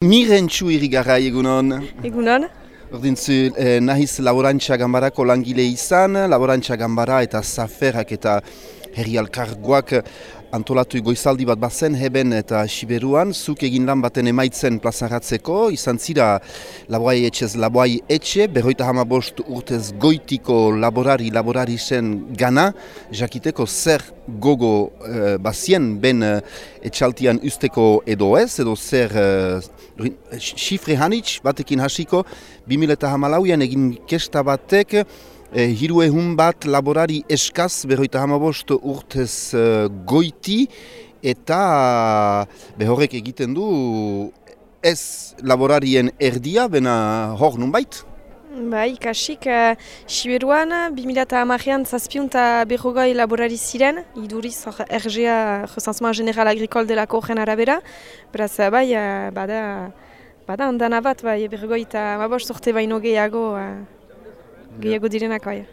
Mirentxu irrigarra egunon. Egunon. Ordintzu, eh, nahiz laborantza gambarako langile izan, laborantza gambara eta zaferrak eta herri alkargoak antolatu goizaldi bat bazen heben eta siberuan, zuk egin lan baten emaitzen plazaratzeko, izan zira laboai etxez laboai etxe, berroita hamabost urtez goitiko laborari laborari zen gana, jakiteko zer gogo eh, bazien ben eh, etxaltian usteko edo ez, edo zer eh, xifre hanitz batekin hasiko, 2000 eta hamalauian egin kesta batek, E, hiru ehun bat laborari eskaz berroita hamabost urtez uh, goiti eta behorrek egiten du ez laborarien erdia, bena hor nun bait? Bai, kasik, uh, Siberuan, 2008an zazpiunta berrogoi laborari ziren, iduriz, RGA, Resansement General Agricole delako horren arabera, beraz, bai, uh, bada, bada, ondana bat, bai, berrogoi eta mabost urte baino gehiago, uh, gehiago direnak bai.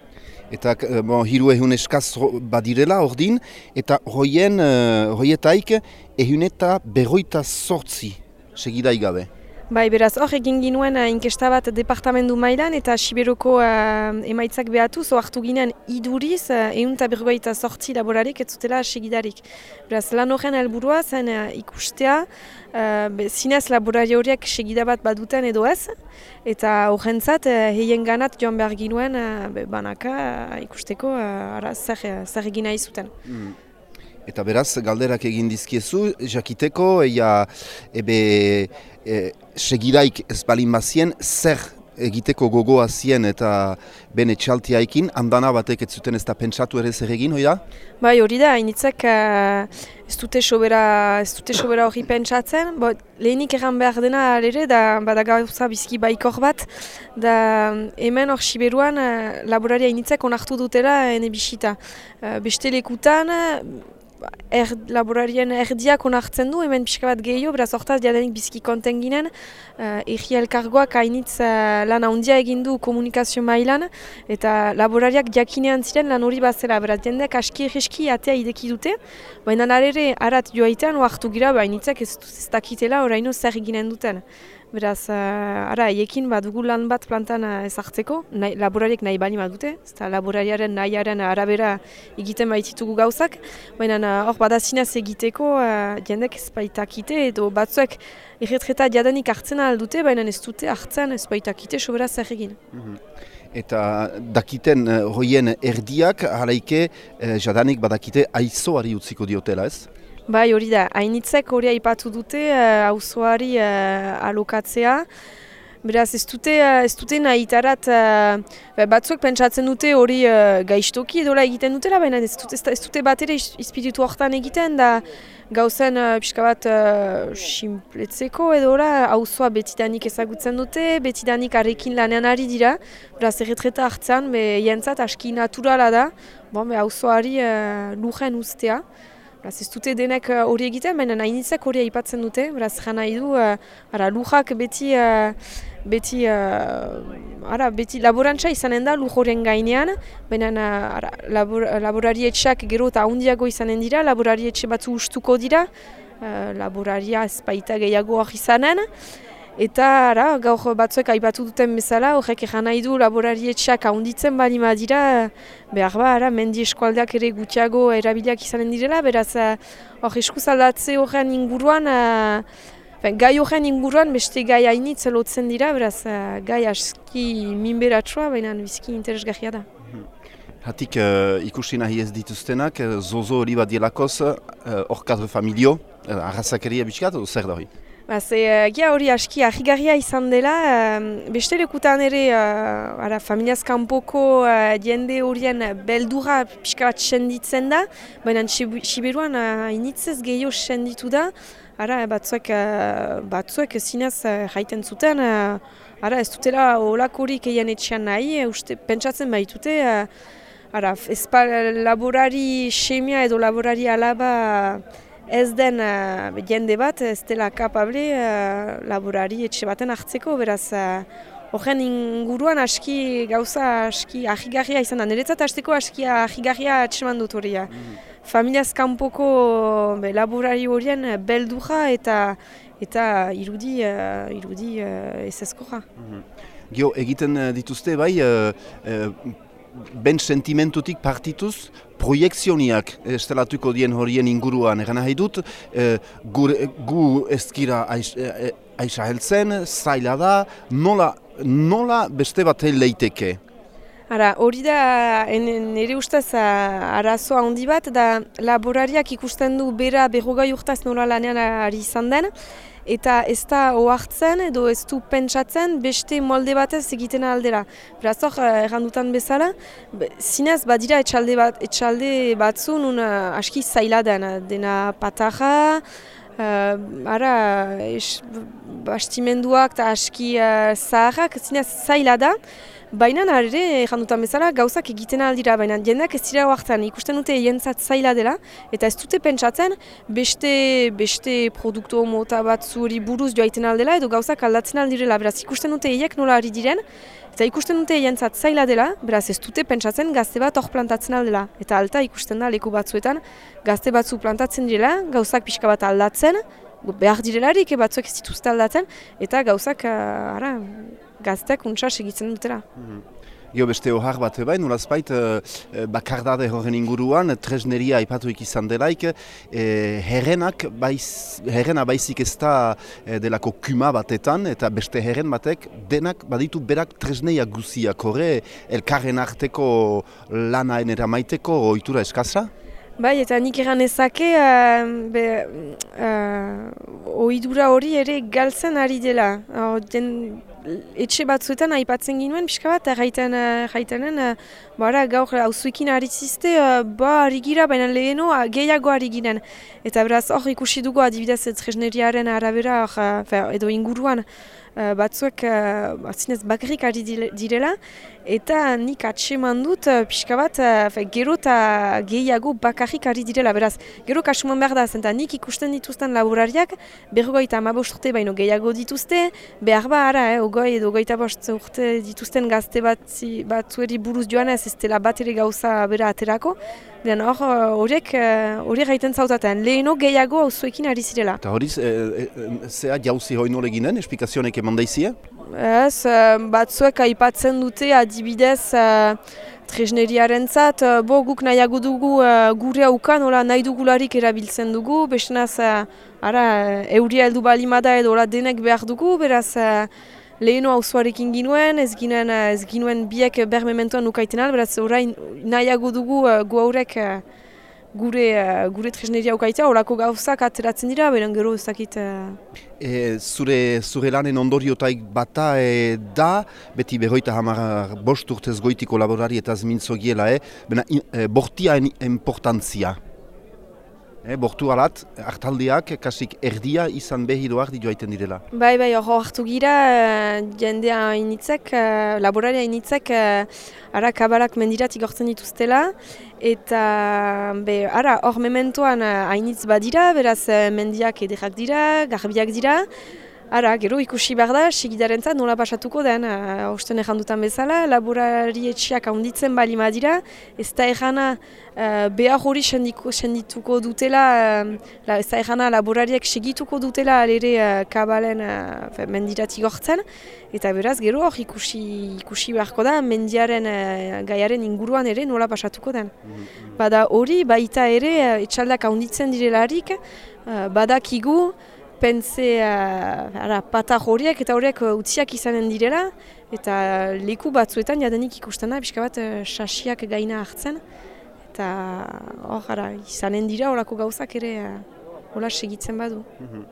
Eta eh, bon, hiru ehun eskaz badirela ordin, eta hoien, uh, hoietaik ehun eta berroita sortzi segidai gabe. Bai, beraz, hor egin ginuen uh, inkesta bat departamendu mailan eta Siberoko uh, emaitzak behatu, zo hartu ginen iduriz, uh, egun eta bergoita sortzi laborarik ez zutela segidarik. Beraz, lan horren helburua zen uh, ikustea, uh, zinez laborari horiek segidabat baduten edo ez, eta horren zat, uh, heien ganat joan behar ginuen uh, banaka uh, ikusteko uh, ara, zer, zer egin nahi zuten. Mm. Eta beraz, galderak egin dizkiezu, jakiteko, eia, ebe, e, segiraik ez balin bazien, zer egiteko gogoa zien eta bene txaltiaikin, handana batek ez zuten ez da pentsatu ere zer egin, hoi da? Bai, hori da, hainitzek uh, ez dute sobera, hori pentsatzen, bo, lehenik erran behar dena ere, da bada gauza bizki baikor bat, da hemen hor siberuan uh, laboraria hainitzek onartu dutela ene bisita. Uh, beste lekutan, er, laborarien erdiak onartzen du, hemen pixka bat gehiago, beraz hortaz diadenik bizki konten ginen. Uh, Egi elkargoak hainitz uh, lan handia egin du komunikazio mailan, eta laborariak jakinean ziren lan hori bazela, beraz jendeak aski egiski atea ideki dute, baina narere arat joaitean oartu gira, bainitzak ez, ez dakitela oraino zer eginen duten. Beraz, uh, ara, ekin badugu lan bat plantan uh, ezartzeko, nahi, laborariek nahi bali dute, eta laborariaren nahiaren arabera egiten baititugu gauzak, baina uh, hor uh, badazinaz egiteko uh, jendek ez baitakite, edo batzuek erretreta jadanik hartzen dute, baina ez dute hartzen ez baitakite sobera zer egin. Mhm. Eta dakiten hoien erdiak, halaike, uh, jadanik badakite aizoari utziko diotela ez? Bai, hori da, hainitzek hori aipatu dute hauzoari uh, uh, alokatzea. Beraz, ez dute, uh, ez dute nahi itarat, uh, batzuek pentsatzen dute hori uh, gaiztoki edola egiten dutela, baina ez dute, ez dute bat ere izpiritu horretan egiten, da gauzen uh, pixka bat uh, simpletzeko edola, hauzoa betidanik ezagutzen dute, betidanik arekin lanean ari dira, beraz, erretreta hartzen, be, jentzat aski naturala da, bon, hauzoari uh, lujen ustea. Beraz, ez dute denek uh, hori egiten, baina nahi hori aipatzen dute. Beraz, jana idu, uh, ara, lujak beti, uh, beti, uh, ara, beti laborantza izanen da luj horien gainean, baina ara, labor, laborari etxeak gero eta ahondiago izanen dira, laborari etxe batzu ustuko dira, uh, laboraria ez baita gehiagoak izanen. Eta ara, gaur batzuek aipatu duten bezala, horrek egan nahi du laborarietxeak ahonditzen bali dira, behar ba, ara, mendi eskualdeak ere gutiago erabiliak izanen direla, beraz, eh, hor eskuz aldatze horren inguruan, uh, gai horren inguruan beste gai hainitz lotzen dira, beraz, uh, gai aski minberatsua, baina bizki interesgarria da. Hatik uh, ikusi nahi ez dituztenak, zozo hori bat dielakoz, hor uh, familio, uh, arrazakeria bitxikat, zer da hori? Ba, ze, uh, hori aski ahigarria izan dela, beste lekutan ere, uh, ara, familiaz kanpoko uh, jende horien beldura pixka bat senditzen da, baina Siberuan uh, initzez gehiago senditu da, ara, batzuek, uh, batzuek zinez uh, jaiten zuten, uh, ara, ez dutela olakorik egin etxean nahi, uste, pentsatzen baitute, uh, ara, ezpa laborari semia edo laborari alaba, ez den uh, jende bat ez dela kapable uh, laborari etxe baten hartzeko, beraz uh, horren inguruan aski gauza aski ahigarria izan da. Niretzat hasteko aski ahigarria atseman dut hori. Mm Familiaz kanpoko be, laborari horien belduja eta eta irudi, uh, irudi uh, ez ezkoja. Mm Gio, egiten dituzte bai, uh, uh, ben sentimentutik partituz, proiekzioniak estelatuko dien horien inguruan egan nahi dut, e, gu ezkira aiza heltzen, zaila da, nola, nola beste bat leiteke? Ara, hori da, nire ustez arazoa handi bat, da laborariak ikusten du bera berrogai urtaz nola lanean ari izan den, eta ez da oartzen edo ez du pentsatzen beste molde batez egiten aldera. Beraz hor, eh, errandutan bezala, zinez badira etxalde, bat, etxalde batzu nun aski zaila dena, dena pataja, uh, ara, es, bastimenduak eta aski uh, zaharrak, zinez zaila da, Baina ere, jandutan bezala, gauzak egiten aldira, baina jendeak ez dira huartan ikusten dute jentzat zaila dela, eta ez dute pentsatzen beste, beste produktu mota bat zuri buruz joaiten aldela, edo gauzak aldatzen aldirela, beraz ikusten dute eiek nola ari diren, eta ikusten dute jentzat zaila dela, beraz ez dute pentsatzen gazte bat hor plantatzen aldela, eta alta ikusten da leku batzuetan gazte batzu plantatzen direla, gauzak pixka bat aldatzen, behar direlarik, batzuek ez dituzte aldatzen, eta gauzak, uh, ara, gazteak untsa segitzen dutera. Mm Jo beste ohar bat ebain, nolazpait uh, bakardade horren inguruan, tresneria ipatuik izan delaik, eh, herrenak baiz, herrena baizik ez da eh, delako kuma batetan, eta beste herren batek denak baditu berak tresneia guziak horre, elkarren arteko lanaen eramaiteko ohitura eskazra? Bai, eta nik egan ezake, uh, uh, oidura hori ere galtzen ari dela. Uh, etxe batzuetan aipatzen ginuen, pixka bat, erraiten, erraitenen, bara, gaur hauzuekin aritzizte, uh, ba, ari gira, baina leheno, uh, gehiago ari ginen. Eta beraz, hor ikusi dugu adibidez tresneriaren arabera, uh, edo inguruan, uh, batzuek uh, zinez bakarrik ari direla, eta nik atseman dut uh, pixka bat uh, gero eta gehiago bakarrik ari direla, beraz, gero kasuman behar da, zenta nik ikusten dituzten laborariak, bergoi eta urte baino gehiago dituzte, behar ba ara, eh, ogoi edo goita bost urte dituzten gazte batzi, batzueri buruz joan ez, ez dela bat ere gauza bera aterako, Den hor, horiek, hori gaiten zautaten, leheno gehiago hau zuekin ari zirela. Eta hori, e, e, zea jauzi hoi nore ginen, esplikazionek eman daizia? Ez, batzuek aipatzen dute adibidez tresneriaren zat, bo guk nahiago dugu gure haukan, nola nahi dugularik erabiltzen dugu, bestenaz, ara, euria heldu balimada edo denek behar dugu, beraz, lehenu hauzuarekin ginuen, ez ginen, ez ginuen biek bermementoan nukaiten al, beraz orain nahiago dugu uh, gu haurek uh, gure, uh, gure tresneria ukaitea, horako gauzak ateratzen dira, beren gero ez dakit... E, zure, zure lanen ondoriotaik bata e, da, beti berroita hamar bost urtez goitiko laborari eta zmintzo giela, e, bena, e, bortia importantzia. E, bortu alat, hartaldiak, kasik erdia izan behidoak di joaiten direla. Bai, bai, hor hartu gira, uh, jendea initzek, uh, laboraria initzek, ara kabalak mendirat igortzen dituztela, eta be, ara, hor mementoan hainitz badira, beraz mendiak ederrak dira, garbiak dira, Ara, gero ikusi behar da, sigidaren nola pasatuko den, uh, osten dutan bezala, laborari etxiak handitzen bali madira, ez da errana uh, behar hori sendituko dutela, uh, ez da errana laborariak segituko dutela alere uh, kabalen uh, mendiratik gortzen, eta beraz, gero hor ikusi, ikusi beharko da, mendiaren uh, gaiaren inguruan ere nola pasatuko den. Mm Bada hori, baita ere, uh, etxaldak handitzen direlarik, uh, badakigu, pense uh, pata horiek eta horiek uh, utziak izanen direla eta leku batzuetan jadenik ikusten da, pixka bat uh, sasiak gaina hartzen eta hor gara, izanen dira horako gauzak ere uh, hola segitzen badu. Mhm.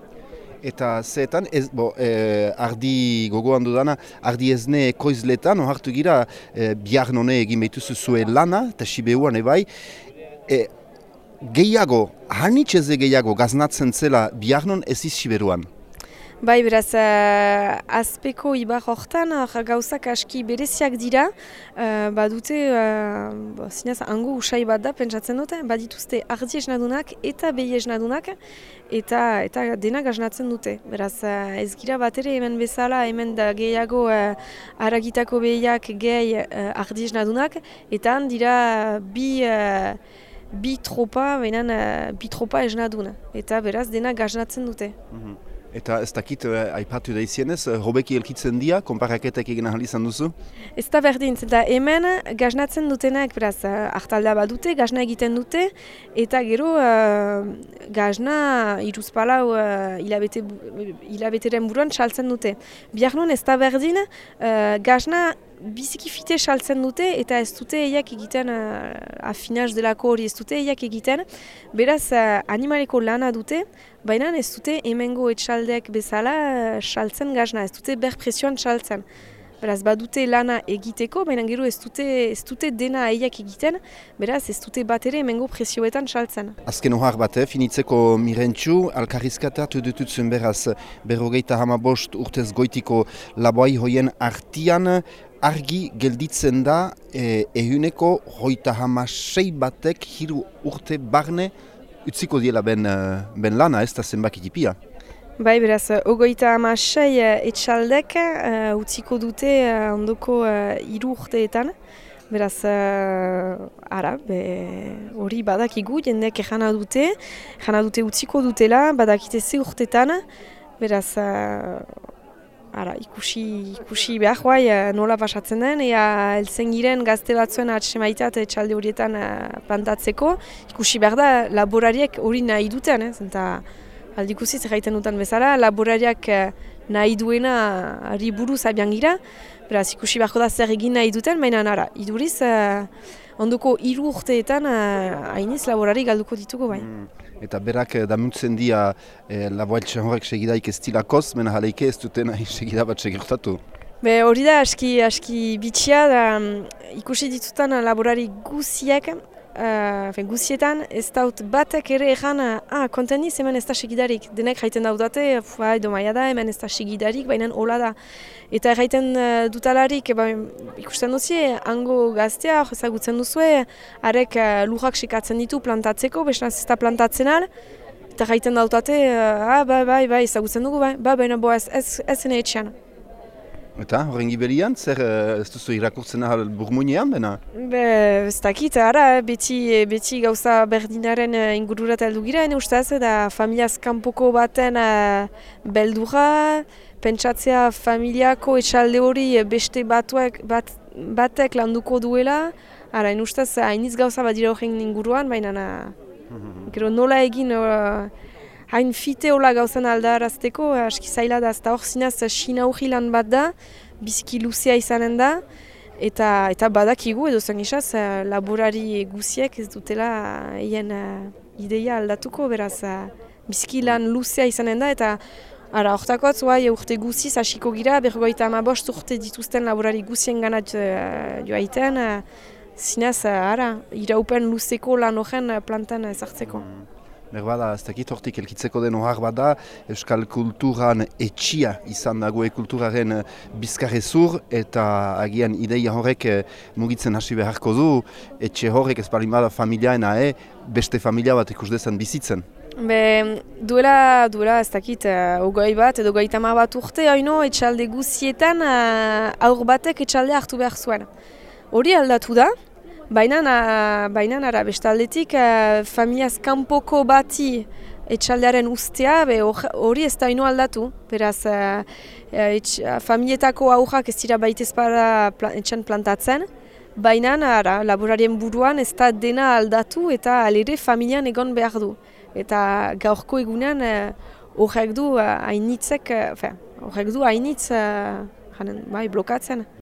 Eta zeetan, ez, bo, eh, ardi gogoan dudana, ardi ezne koizletan, ohartu gira, eh, biar none egin behituzu zuen lana, eta sibeuan ebai, eh, gehiago, hanitxeze gehiago gaznatzen zela biarnon ez izsiberuan? Bai, beraz, uh, azpeko ibar hortan gauzak aski bereziak dira, uh, badute, uh, zinez, ango usai bat da, pentsatzen dute, badituzte ardi esnadunak eta behi esnadunak, eta, eta denak asnatzen dute. Beraz, uh, ez gira bat ere hemen bezala, hemen da gehiago uh, aragitako behiak gehi uh, ardi esnadunak, eta dira bi... Uh, bi tropa, behinan uh, bi tropa esnaduna. Eta beraz, denak asnatzen dute. Mhm. Eta ez dakit, eh, aipatu da izienez, eh, hobeki elkitzen dia, konparaketak egin ahal izan duzu? Ez da berdin, eta hemen gaznatzen dutenak, beraz, eh, ahtalda bat dute, gazna egiten dute, eta gero uh, gazna iruzpalau uh, hilabeteren buruan txaltzen dute. Biar ez da berdin, uh, gazna biziki fite saltzen dute eta ez dute eiak egiten uh, afinaz delako hori ez dute eiak egiten beraz uh, animaleko lana dute baina ez dute hemengo etxaldeak bezala uh, saltzen gazna ez dute ber presioan saltzen Beraz, badute lana egiteko, baina gero ez dute, ez dute dena eiak egiten, beraz ez dute bat ere emengo presioetan saltzen. Azken ohar bat, eh? finitzeko mirentxu, alkarrizkatatu dututzen beraz berrogeita hama bost urtez goitiko laboai hoien artian, argi gelditzen da e, ehuneko hoita hama sei batek hiru urte barne utziko diela ben, e, ben lana ez da zenbak Bai, beraz, ogoita amasei uh, etxaldek uh, utziko dute uh, ondoko uh, iru urteetan. Beraz, uh, ara, hori badakigu, jendek jana dute, jana dute utziko dutela, badakite ze urteetan. Beraz, uh, ara, ikusi, ikusi behar guai nola pasatzen den, ea elzen giren gazte batzuen atsemaitat etxalde horietan uh, plantatzeko. Ikusi behar da, laborariek hori nahi duten, eh, zenta, aldikusi zerraiten dutan bezala, laborariak eh, nahi duena ari buruz abian gira, beraz ikusi beharko da zer egin nahi duten, baina nara, iduriz, uh, ondoko hiru urteetan hainiz laborari galduko dituko bai. Mm. Eta berak damutzen dia eh, laboailtsen horrek segidaik ez tilakoz, mena jaleike ez duten segida bat segirtatu. Be hori da, aski, aski bitxia, da, um, ikusi ditutan laborari guziak, Uh, guzietan ez daut batek ere egan, ah, konteniz hemen ez da segidarik. Denek jaiten daudate, bai, domaia da, hemen ez da segidarik, baina hola da. Eta erraiten uh, dutalarik, eba, ikusten duzie, hango gaztea, ezagutzen duzue, arek uh, lujak sekatzen ditu plantatzeko, besnaz ez da plantatzen al, eta jaiten dautate, uh, ah, bai, bai, bai, ezagutzen dugu, bai, bai, baina bo ez, ez, ez zene etxean. Eta, horren gibelian, zer eh, ez duzu irakurtzen ahal burmuinean, bena? Be, ez dakit, ara, beti, beti gauza berdinaren eh, ingururat heldu gira, ene ustaz, da familiaz kanpoko baten uh, beldura, pentsatzea familiako etxalde hori beste batuak, bat, batek landuko duela, ara, ene ustaz, hainiz gauza bat dira horren inguruan, baina, mhm. gero nola egin, hain fite hola gauzen aldarazteko, aski zaila da, eta hor zinaz China lan bat da, biziki luzea izanen da, eta eta badakigu edo zen isaz, eh, laborari guziek ez dutela hien uh, ideia aldatuko, beraz, biziki lan luzea izanen da, eta Ara, hortakotz, bai, urte guziz, hasiko gira, bergoita ama bost urte dituzten laborari guzien ganat joaiten, uh, zinez, uh, ara, iraupen luzeko lan horren plantan ezartzeko. Berbada, ez dakit hortik elkitzeko den ohar bada, Euskal kulturan etxia izan dagoe kulturaren eh, bizkarrezur eta agian ideia horrek eh, mugitzen hasi beharko du, etxe horrek ez bada familiaena, e, beste familia bat ikus dezan bizitzen. Be, duela, duela ez dakit, uh, ogoi bat edo goi bat urte, haino etxalde guzietan uh, aur batek etxalde hartu behar zuen. Hori aldatu da, Baina, baina ara, bestaldetik, uh, familiaz kanpoko bati etxaldearen ustea, hori ez da ino aldatu. Beraz, uh, etx, familietako aurrak ez dira baitez para etxan plantatzen. Baina, ara, laborarien buruan ez da dena aldatu eta alere familian egon behar du. Eta gaurko egunean horrek uh, du hainitzek, uh, horrek du hainitz uh, bai, blokatzen.